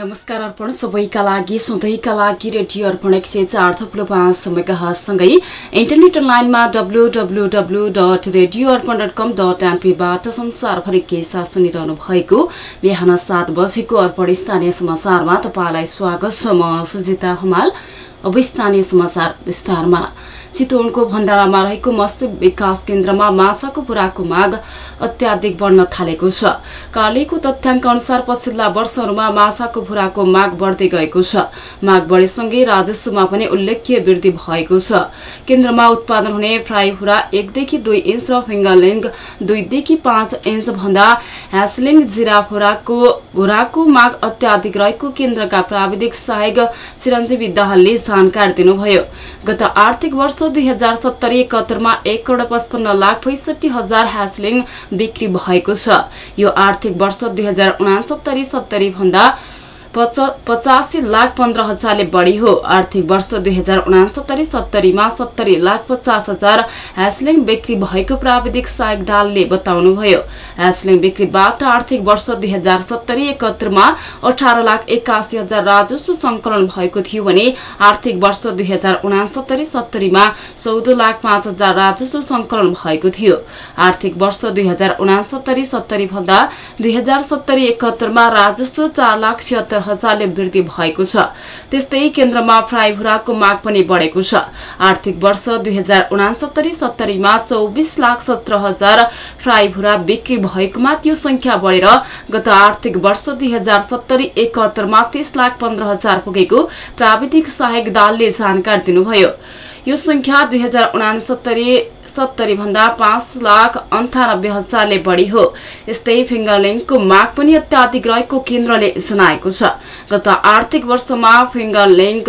नमस्कार अर्पण सबैका लागि सधैँका लागि रेडियो अर्पण एक सय चार थप्लो पाँच मेगासँगै इन्टरनेट अनलाइनमा W W W dot radio Arpan dot com dot एनपीबाट संसारभरि के साथ सुनिरहनु भएको बिहान सात बजेको अर्पण स्थानीय समाचारमा तपाईँलाई स्वागत छ। म सुजिता हमाल। अब समाचार विस्तारमा। चितवनको भण्डारामा रहेको मत्स्य विकास केन्द्रमा माछाको पुराको माग अत्याधिक बढ्न थालेको छ। कार्यालयको तथ्याङ्क अनुसार पछिल्ला वर्षहरूमा माछाको पुराको माग बढ्दै गएको छ। माग बढेसँगै राजस्वमा पनि उल्लेख्य वृद्धि भएको छ। केन्द्रमा उत्पादन हुने फ्राई फुरा एकदेखि दुई इन्च र फिङ्गरलिङ दुईदेखि पाँच इन्च भन्दा ह्यासलिङ जिरा फुराको भुराको माग अत्याधिक रहेको केन्द्रका प्राविधिक सहायक चिरञ्जीवी दाहालले जानकारी दिनुभयो गत आर्थिक वर्ष दुई हजार सत्तरी एकहत्तरमा एक करोड पचपन्न लाख पैसठी हजार ह्यासलिङ बिक्री भएको छ। यो आर्थिक वर्ष दुई हजार उनासत्तरी सत्तरी भन्दा पचासी लाख पन्ध्र हजारले बढी हो। आर्थिक वर्ष दुई हजार उनासत्तरी सत्तरीमा सत्तरी लाख पचास हजार ह्यासलिङ बिक्री भएको प्राविधिक सहायक दालले बताउनुभयो। ह्यासलिङ बिक्रीबाट आर्थिक वर्ष दुई हजार सत्तरी एकहत्तरमा अठार लाख एकासी हजार राजस्व संकलन भएको थियो भने आर्थिक वर्ष दुई हजार उनासत्तरी सत्तरीमा चौध लाख पाँच हजार राजस्व संकलन भएको थियो। आर्थिक वर्ष दुई हजार उनासत्तरी सत्तरी भन्दा दुई हजार सत्तरी एकहत्तरमा राजस्व चार लाख छिहत्तर हजारले वृद्धि भएको छ। त्यस्तै केन्द्रमा फ्राई भुराको माग पनि बढेको छ। आर्थिक वर्ष दुई हजार उनासत्तरी सत्तरीमा चौबिस लाख सत्र हजार फ्राई भुरा बिक्री भएकोमा त्यो संख्या बढेर गत आर्थिक वर्ष दुई हजार सत्तरी एकहत्तरमा तीस लाख पन्ध्र हजार पुगेको प्राविधिक सहायक दालले जानकारी दिनुभयो। यो संख्या दुई हजार उनासत्तरी सत्तरी भन्दा पाँच लाख अन्ठानब्बे हजारले बढी हो। यस्तै फिङ्गरलिङको माग पनि अत्याधिक रहेको केन्द्रले जनाएको छ। गत आर्थिक वर्षमा फिङ्गरलिङ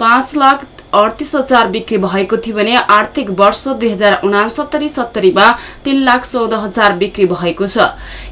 पाँच लाख अडतिस हजार बिक्री भएको थियो भने आर्थिक वर्ष दुई हजार उनासत्तरी सत्तरीमा तीन लाख चौध हजार बिक्री भएको छ।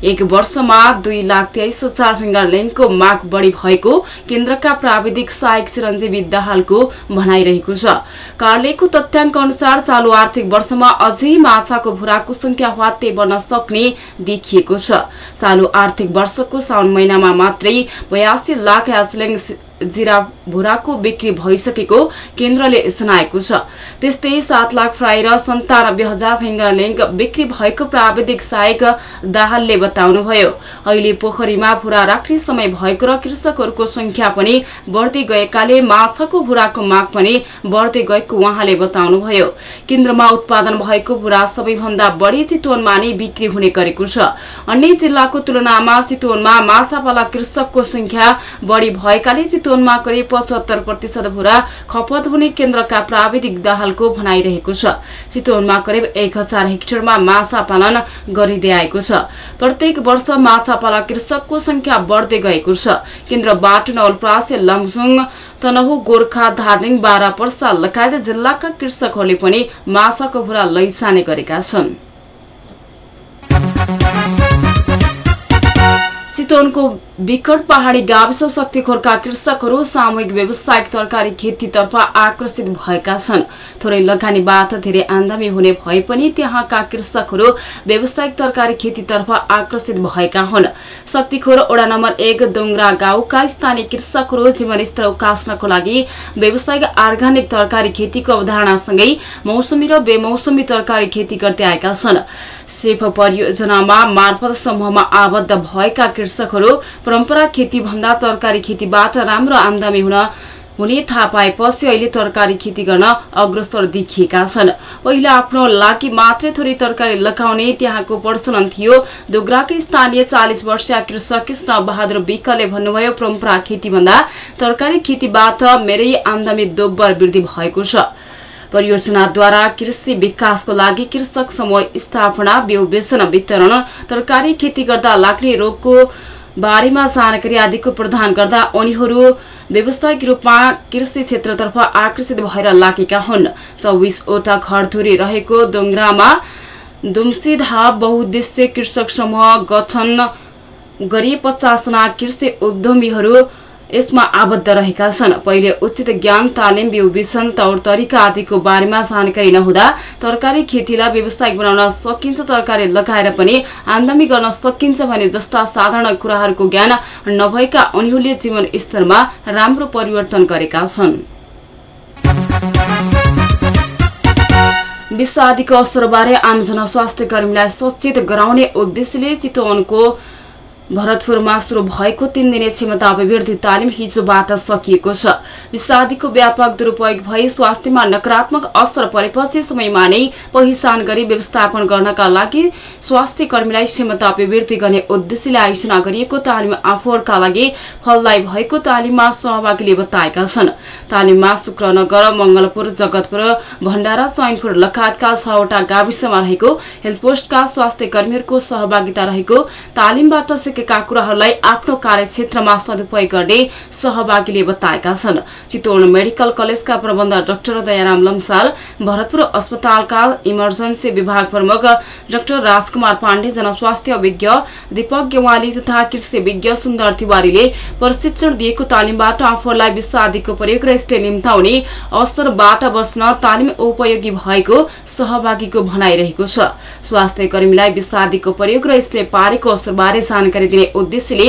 एक वर्षमा दुई लाख तेइस हजार फिङ्गरलिङको माग बढी भएको केन्द्रका प्राविधिक सहायक चिरञ्जीवी दाहालको भनाइरहेको छ। कार्यालयको तथ्याङ्क अनुसार चालु आर्थिक वर्षमा अझै माछाको भुराको संख्या वात्ते बढ्न सक्ने देखिएको छ। चालु आर्थिक वर्षको साउन महिनामा मात्रै बयासी लाख ह्यासलिङ जिरा भुराको बिक्री भइसकेको केन्द्रले जनाएको छ। त्यस्तै सात लाख फ्राई र सन्तानब्बे हजार फिङ्गरलिङ बिक्री भएको प्राविधिक सहायक दाहालले बताउनुभयो। अहिले पोखरीमा भुरा राख्ने समय भएको र कृषकहरूको संख्या पनि बढ्दै गएकाले माछाको भुराको माग पनि बढ्दै गएको उहाँले बताउनुभयो। केन्द्रमा उत्पादन भएको भुरा सबैभन्दा बढी चितवनमा नै बिक्री हुने गरेको छ। अन्य जिल्लाको तुलनामा चितवनमा माछापाला कृषकको संख्या बढी भएकाले चितवनमा करिब पचहत्तर प्रतिशत भुरा खपत हुने केन्द्रका प्राविधिक दाहालको भनाइरहेको छ। चितवनमा करिब एक हजार हेक्टरमा माछा पालन गरिँदै आएको छ। प्रत्येक वर्ष माछा पाला कृषकको संख्या बढ्दै गएको छ। केन्द्रबाट नवलप्रासी लमजुङ तनहु गोर्खा धादिङ बारा पर्सा लगायत जिल्लाका कृषकहरूले पनि माछाको भुरा लैजाने गरेका छन्। चितवनको विकट पहाडी गाविस शक्तिखोरका कृषकहरू सामूहिक व्यावसायिक तरकारी खेतीतर्फ आकर्षित भएका छन्। थोरै लगानीबाट धेरै आमदामी हुने भए पनि त्यहाँका कृषकहरू व्यावसायिक तरकारी खेतीतर्फ आकर्षित भएका हुन्। शक्तिखोर ओडा नम्बर एक डोङ्ग्रा गाउँका स्थानीय कृषकहरू जीवनस्तर उकास्नको लागि व्यावसायिक अर्ग्यानिक तरकारी खेतीको अवधारणासँगै मौसमी र बेमौसमी तरकारी खेती गर्दै आएका छन्। सेफ परियोजनामा मार्फत समूहमा आबद्ध भएका कृषकहरू परम्परा खेती भन्दा तरकारी खेतीबाट राम्रो आमदामी हुन हुने थाहा पाएपछि अहिले तरकारी खेती गर्न अग्रसर देखिएका छन्। पहिला आफ्नो लागि मात्रै थोरै तरकारी लगाउने त्यहाँको प्रचलन थियो। दोग्राकै स्थानीय चालिस वर्षीय कृषक कृष्ण बहादुर विकले भन्नुभयो परम्परा खेतीभन्दा तरकारी खेतीबाट मेरै आमदामी दोब्बर वृद्धि भएको छ। परियोजनाद्वारा कृषि विकासको लागि कृषक समूह स्थापना बिउ बेचन वितरण तरकारी खेती गर्दा लाग्ने रोगको बारेमा जानकारी आदिको प्रदान गर्दा उनीहरू व्यावसायिक रूपमा कृषि क्षेत्रतर्फ आकर्षित भएर लागेका हुन्। चौबिसवटा घरधुरी रहेको डोङ्ग्रामा दुम्सीधा बहुद्देश्य कृषक समूह गठन गरी पचासजना कृषि उद्यमीहरू यसमा आबद्ध रहेका छन्। पहिले उचित ज्ञान तालिम बिउ बिसन तौर तरिका आदिको बारेमा जानकारी नहुँदा तरकारी खेतीलाई व्यावसायिक बनाउन सकिन्छ तरकारी लगाएर पनि आमदामी गर्न सकिन्छ भने जस्ता साधारण कुराहरूको ज्ञान नभएका उनीहरूले जीवन स्तरमा राम्रो परिवर्तन गरेका छन्। विश्व आदिको असरबारे आम जनस्वास्थ्य कर्मीलाई सचेत गराउने उद्देश्यले चितवनको भरतपुरमा शुरू भएको तीन दिने क्षमता अभिवृद्धि तालिम हिजोबाट सकिएको छ। विषादीको व्यापक दुरूपयोग भई स्वास्थ्यमा नकारात्मक असर परेपछि समयमा नै पहिचान गरी व्यवस्थापन गर्नका लागि स्वास्थ्य कर्मीलाई क्षमता अभिवृद्धि गर्ने उद्देश्यले आयोजना गरिएको तालिम आफूहरूका लागि फलदायी भएको तालिममा सहभागीले बताएका छन्। तालिममा शुक्रनगर मंगलपुर जगतपुर भण्डारा चैनपुर लगायतका छवटा गाविसमा रहेको हेल्थ पोस्टका स्वास्थ्य कर्मीहरूको सहभागिता रहेको तालिमबाट कुराहरूलाई आफ्नो कार्यक्षेत्रमा सदुपयोग गर्ने सहभागीले बताएका छन्। चितवन मेडिकल कलेजका प्रबन्ध डाक्टर दयाराम लम्साल भरतपुर अस्पतालका इमर्जेन्सी विभाग प्रमुख डाक्टर राजकुमार पाण्डे जनस्वास्थ्य विज्ञ दीपक गेवाली तथा कृषि विज्ञ सुन्दर तिवारीले प्रशिक्षण दिएको तालिमबाट आफूहरूलाई विश्व आदिको प्रयोग र यसले निम्ताउने अवसरबाट बस्न तालिम उपयोगी भएको सहभागीको भनाइरहेको छ। स्वास्थ्य कर्मीलाई विश्व आदिको प्रयोग र यसले पारेको असरबारे जानकारी दिने उद्देश्यले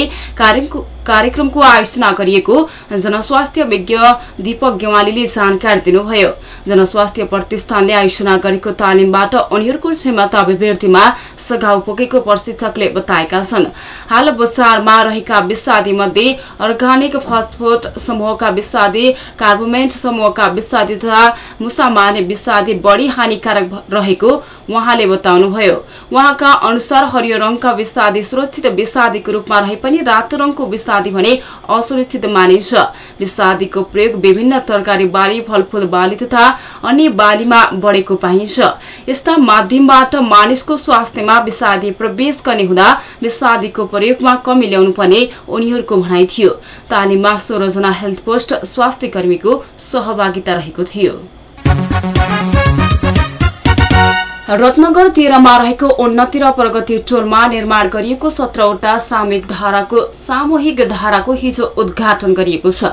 कार्यक्रमको आयोजना गरिएको जनस्वास्थ्य विज्ञ दीपक गेवालीले जानकारी दिनुभयो। जनस्वास्थ्य प्रतिष्ठानले आयोजना गरेको तालिमबाट उनीहरूको क्षमता अभिवृद्धिमा सघाउ पुगेको प्रशिक्षकले बताएका छन्। हाल बजारमा रहेका विषादी मध्ये अर्गानिक फास्टफुड समूहका विषादी कार्बोमेन्ट समूहका विषादी तथा मुसा मार्ने विषादी बढी हानिकारक रहेको उहाँले बताउनुभयो। उहाँका अनुसार हरियो रङका विषादी सुरक्षित विषादीको रूपमा रहे पनि रातो रङको विषादी भने असुरक्षित मानिन्छ। विषादीको प्रयोग विभिन्न तरकारी बाली फलफूल बाली तथा अन्य बालीमा बढेको पाइन्छ। यस्ता माध्यमबाट मानिसको स्वास्थ्यमा विषादी प्रवेश गर्ने हुँदा विषादीको प्रयोगमा कमी ल्याउनु पर्ने उनीहरूको भनाइ थियो। तालिममा सोह्रजना हेल्थ पोस्ट स्वास्थ्य कर्मीको सहभागिता रहेको थियो। रत्नगर तेह्रमा रहेको उन्नति र प्रगति टोलमा निर्माण गरिएको सत्रवटा सामूहिक धाराको सामूहिक धाराको हिजो उद्घाटन गरिएको छ।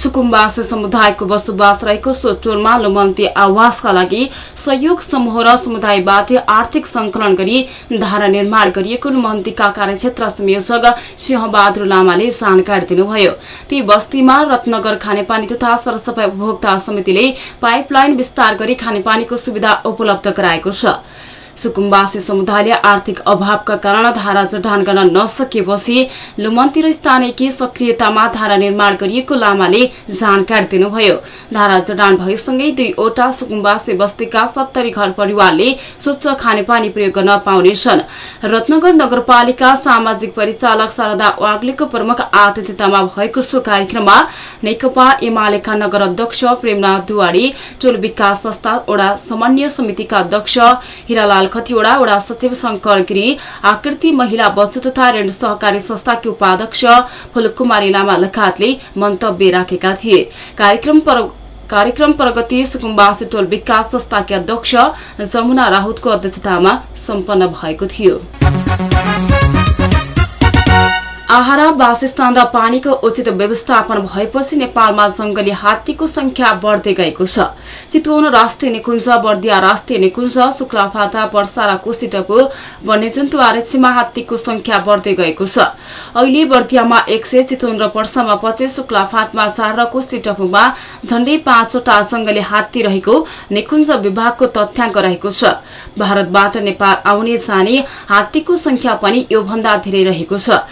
सुकुम्बासी समुदायको बसोबास रहेको सो टोलमा लुमन्ती आवासका लागि सहयोग समूह र समुदायबाट आर्थिक संकलन गरी धारा निर्माण गरिएको लुमन्तीका कार्यक्षेत्र संयोजक सिंहबहादुर लामाले जानकारी दिनुभयो। ती बस्तीमा रत्नगर खानेपानी तथा सरसफाई उपभोक्ता समितिले पाइपलाइन विस्तार गरी खानेपानीको सुविधा उपलब्ध गराएको छ। सुकुम्बासी समुदायले आर्थिक अभावका कारण धारा जडान गर्न नसकेपछि लुमन्ती र स्थानीय सक्रियतामा धारा निर्माण गरिएको लामाले जानकारी दिनुभयो। धारा जडान भएसँगै दुईवटा सुकुम्बासी बस्तीका सत्तरी घर परिवारले स्वच्छ खानेपानी प्रयोग गर्न पाउनेछन्। रत्नगर नगरपालिका सामाजिक परिचालक शारदा वाग्लेको प्रमुख आतिथ्यतामा भएको सो कार्यक्रममा नेकपा एमालेका नगर अध्यक्ष प्रेमनाथ दुवाडी टोल विकास संस्था ओडा समन्वय समितिका अध्यक्ष हिरालाल खतिवड़ा वडा सचिव शंकर गिरी आकृति महिला बचत तथा ऋण सहकारी संस्थाकी उपाध्यक्ष फुलकुमारी लामा लगायतले मन्तव्य राखेका थिए। कार्यक्रम प्रगति सुकुम्बासी टोल विकास संस्थाकी अध्यक्ष जमुना राहुतको अध्यक्षतामा सम्पन्न भएको थियो। आहारा वासस्थान र पानीको उचित व्यवस्थापन भएपछि नेपालमा जंगली हात्तीको संख्या बढ्दै गएको छ। चितवन राष्ट्रिय निकुञ्ज बर्दिया राष्ट्रिय निकुञ्ज शुक्लाफाटा वर्षा र कोसिटपु वन्यजन्तु आरक्षीमा हात्तीको संख्या बढ्दै गएको छ। अहिले बर्दियामा एक सय चितवन र पर्सामा पच्चिस शुक्लाफाटमा चार र कोसिटपुमा झण्डै पाँचवटा जंगली हात्ती रहेको निकुञ्ज विभागको तथ्याङ्क रहेको छ। भारतबाट नेपाल आउने जाने हात्तीको संख्या पनि योभन्दा धेरै रहेको छ।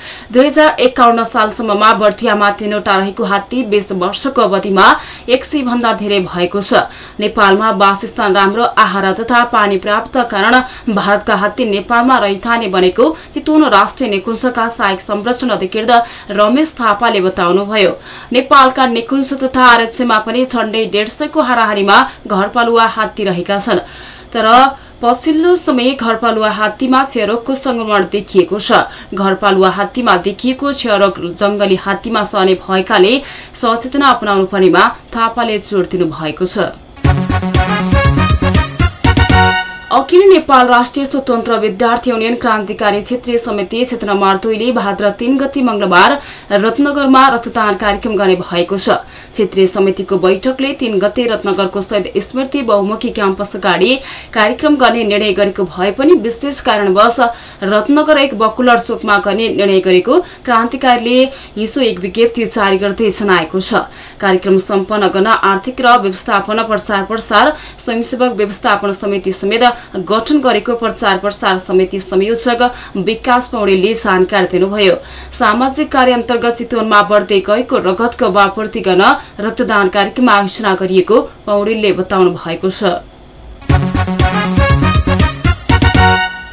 हजार एकाउन्न सालसम्ममा बर्थियामा तीनवटा रहेको हात्ती बीस वर्षको अवधिमा एक सय भन्दा धेरै भएको छ। नेपालमा वासस्थान राम्रो आहार तथा पानी प्राप्त कारण भारतका हात्ती नेपालमा रहिथाने बनेको चितवन राष्ट्रिय निकुञ्जका सहायक संरक्षण अधिकृत रमेश थापाले बताउनुभयो। नेपालका निकुञ्ज तथा आरक्षमा पनि झण्डै डेढ सयको हाराहारीमा घरपालुवा हात्ती रहेका छन्। तर पछिल्लो समय घरपालुवा हात्तीमा क्षयरोगको संक्रमण देखिएको छ। घरपालुवा हात्तीमा देखिएको क्षयरोग जंगली हात्तीमा सर्ने भएकाले सचेतना अपनाउनु पर्नेमा थापाले जोड़ दिनु भएको छ। अखिल नेपाल राष्ट्रिय स्वतन्त्र विद्यार्थी युनियन क्रान्तिकारी क्षेत्रीय समिति क्षेत्र नम्बर दुईले भाद्र तीन गति मंगलबार रत्नगरमा रक्तदान कार्यक्रम गर्ने भएको छ। क्षेत्रीय समितिको बैठकले तीन गते रत्नगरको शहीद स्मृति बहुमुखी क्याम्पस अगाडि कार्यक्रम गर्ने निर्णय गरेको भए पनि विशेष कारणवश रत्नगर एक बकुलर शोकमा गर्ने निर्णय गरेको क्रान्तिकारीले हिजो एक विज्ञप्ति जारी गर्दै जनाएको छ। कार्यक्रम सम्पन्न गर्न आर्थिक र व्यवस्थापन प्रचार प्रसार स्वयंसेवक व्यवस्थापन समिति समेत गठन गरेको प्रचार प्रसार समिति संयोजक विकास पौडेलले जानकारी दिनुभयो। सामाजिक कार्य अन्तर्गत चितवनमा बढ्दै गएको रगतको वापूर्ति गर्न रक्तदान कार्यक्रम आयोजना गरिएको पौडेलले बताउनु भएको छ।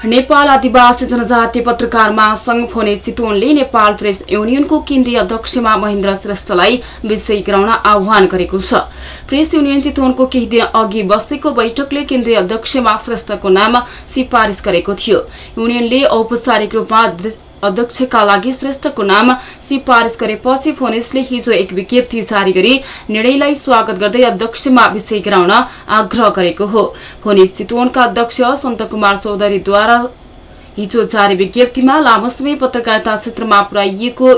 नेपाल आदिवासी जनजाति पत्रकार महासंघ फोने चितवनले नेपाल प्रेस युनियनको केन्द्रीय अध्यक्षमा महेन्द्र श्रेष्ठलाई विषय गराउन आह्वान गरेको छ। प्रेस युनियन चितवनको केही दिन अघि बसेको बैठकले केन्द्रीय अध्यक्षमा श्रेष्ठको नाम सिफारिस गरेको थियो। युनियनले औपचारिक रूपमा अध्यक्षका लागि श्रेष्ठको नाम सिफारिस गरेपछि फोनिसले हिजो एक विज्ञप्ति जारी गरी निर्णयलाई स्वागत गर्दै अध्यक्षमा विषय गराउन आग्रह गरेको हो। फोनिस चितवनका अध्यक्ष सन्त कुमार चौधरीद्वारा हिजो जारी विज्ञप्तिमा लामो समय पत्रकारिता क्षेत्रमा पुर्याइएको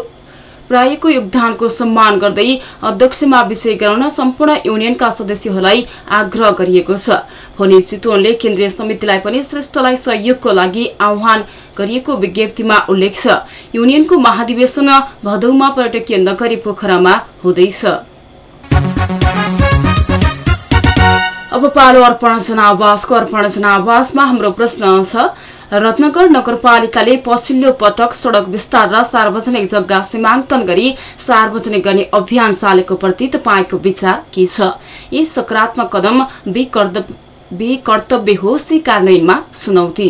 प्रायको योगदानको सम्मान गर्दै अध्यक्षमा विषय गराउन सम्पूर्ण युनियनका सदस्यहरूलाई आग्रह गरिएको छ। भने चितवनले केन्द्रीय समितिलाई पनि श्रेष्ठलाई सहयोगको लागि आह्वान गरिएको विज्ञप्तिमा उल्लेख छ। युनियनको महाधिवेशन भदौमा पर्यटकीय नगरी पोखरामा हुँदैछ। अब पालो अर्पण जनावासको अर्पण जनावासमा हाम्रो प्रश्न छ रत्नगर नगरपालिकाले पछिल्लो पटक सड़क विस्तार र सार्वजनिक जग्गा सीमाङ्कन गरी सार्वजनिक गर्ने अभियान चालेको प्रति तपाईँको विचार के छ? यी सकारात्मक कदम कर्तव्य हो सी कार्यान्वयनमा चुनौती।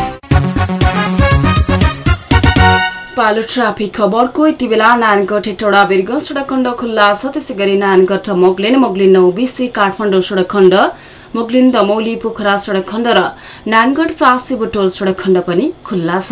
पालो ट्राफिक खबरको यति बेला नारायणगढ हेटौडा बिर्ग सडक खण्ड खुल्ला छ त्यसै गरी नारायणगढ मोगलिन मोगलिन नौबिसी काठमाडौँ सडक खण्ड मोगलिन दमौली पोखरा सडक खण्ड र नारायणगढ प्रासी बुटोल सडक खण्ड पनि खुल्ला छ।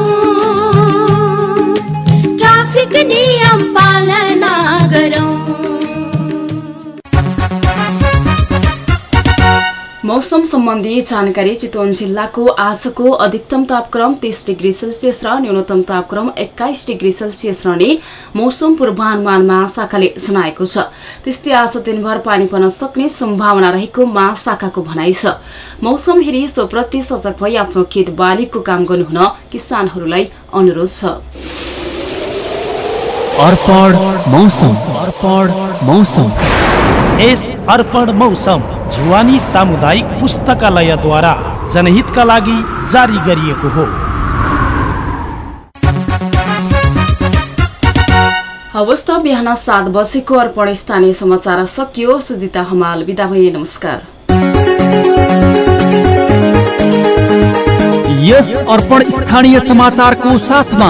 मौसम सम्बन्धी जानकारी चितवन जिल्लाको आजको अधिकतम तापक्रम तीस डिग्री सेल्सियस र न्यूनतम तापक्रम एक्काइस डिग्री सेल्सियस रहने मौसम पूर्वानुमान महाशाखाले जनाएको छ। त्यस्तै आज दिनभर पानी पर्न सक्ने सम्भावना रहेको महाशाखाको भनाइ छ। मौसम हेरी सोप्रति सजग भई आफ्नो खेत बालीको काम गर्नुहुन किसानहरूलाई अनुरोध छ। अर्पण मौसम। अर्पण मौसम। यस अर्पण मौसम जुवानी सामुदायिक पुस्तकालयद्वारा जनहितका लागि जारी गरिएको हो। हवस् त बिहान सात बजेको अर्पण स्थानीय समाचार सकियो। सुजिता हमाल बिदा भए नमस्कार। यस अर्पण स्थानीय समाचारको साथमा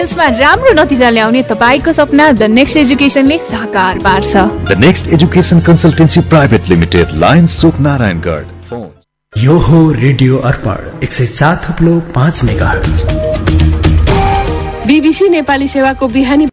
आइएल्समा राम्रो नतिजा ल्याउने तपाईँको सपना द नेक्स्ट एजुकेसनले साकार पार्छ। The next education consultancy private limited line सुक नारायणगढ फोन यो हो रेडियो अर्पण एक सय चार थप्लो पाँच मेगा बिबिसी नेपाली सेवाको बिहानी